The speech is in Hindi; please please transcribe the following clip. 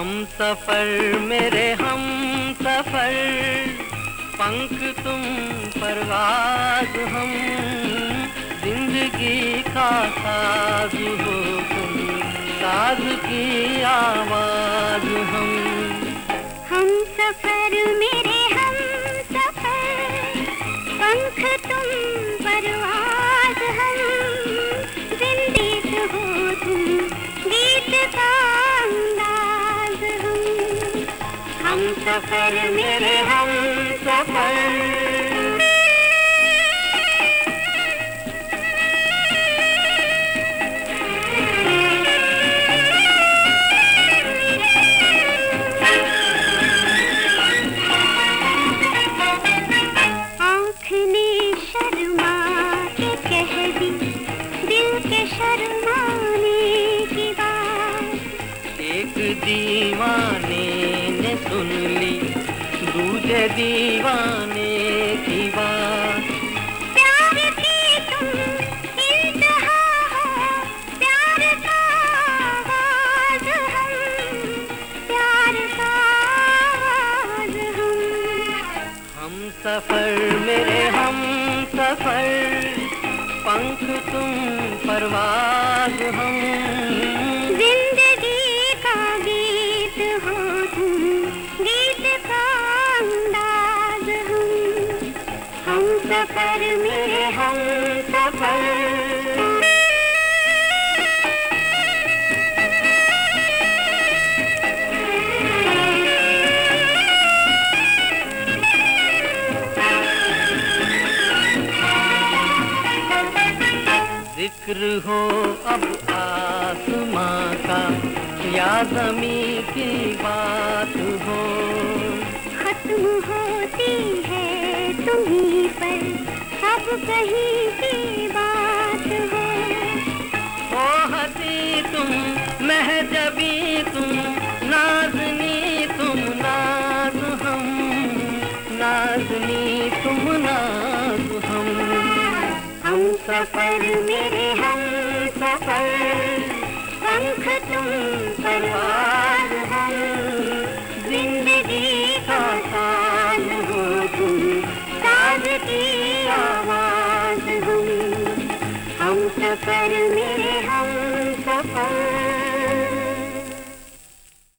हम सफ़र, मेरे हम सफ़र। पंख तुम परवाज हम। ज़िंदगी का साज हो तुम। साज की आवाज़ हम। हम सफ़र, मेरे हम सफ़र। पंख तुम सफ़र मेरे हम सफ़र। शर्मा के कह दी दिल शर्माने की बात। एक दीवाने ने सुन दीवाने की बात। प्यार की तुम इंतहा हो प्यार का आवाज़ हम प्यार का आवाज़ हम। हम सफ़र मेरे हम सफ़र पंख तुम परवाज हम। सफ़र मेरे हम सफ़र। ज़िक्र हो अब आसमां का या जमी की बात। तुम्हीं पर अब कहीं की बात हो। ओ हसी तुम महजबी तुम नाजनी तुम नाज हम। नाजनी तुम नाज हम। हम सफ़र मेरे हम सफ़र पंख तुम परवार सफ़र में हम सफ़र